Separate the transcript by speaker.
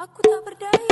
Speaker 1: Aku tak berdaya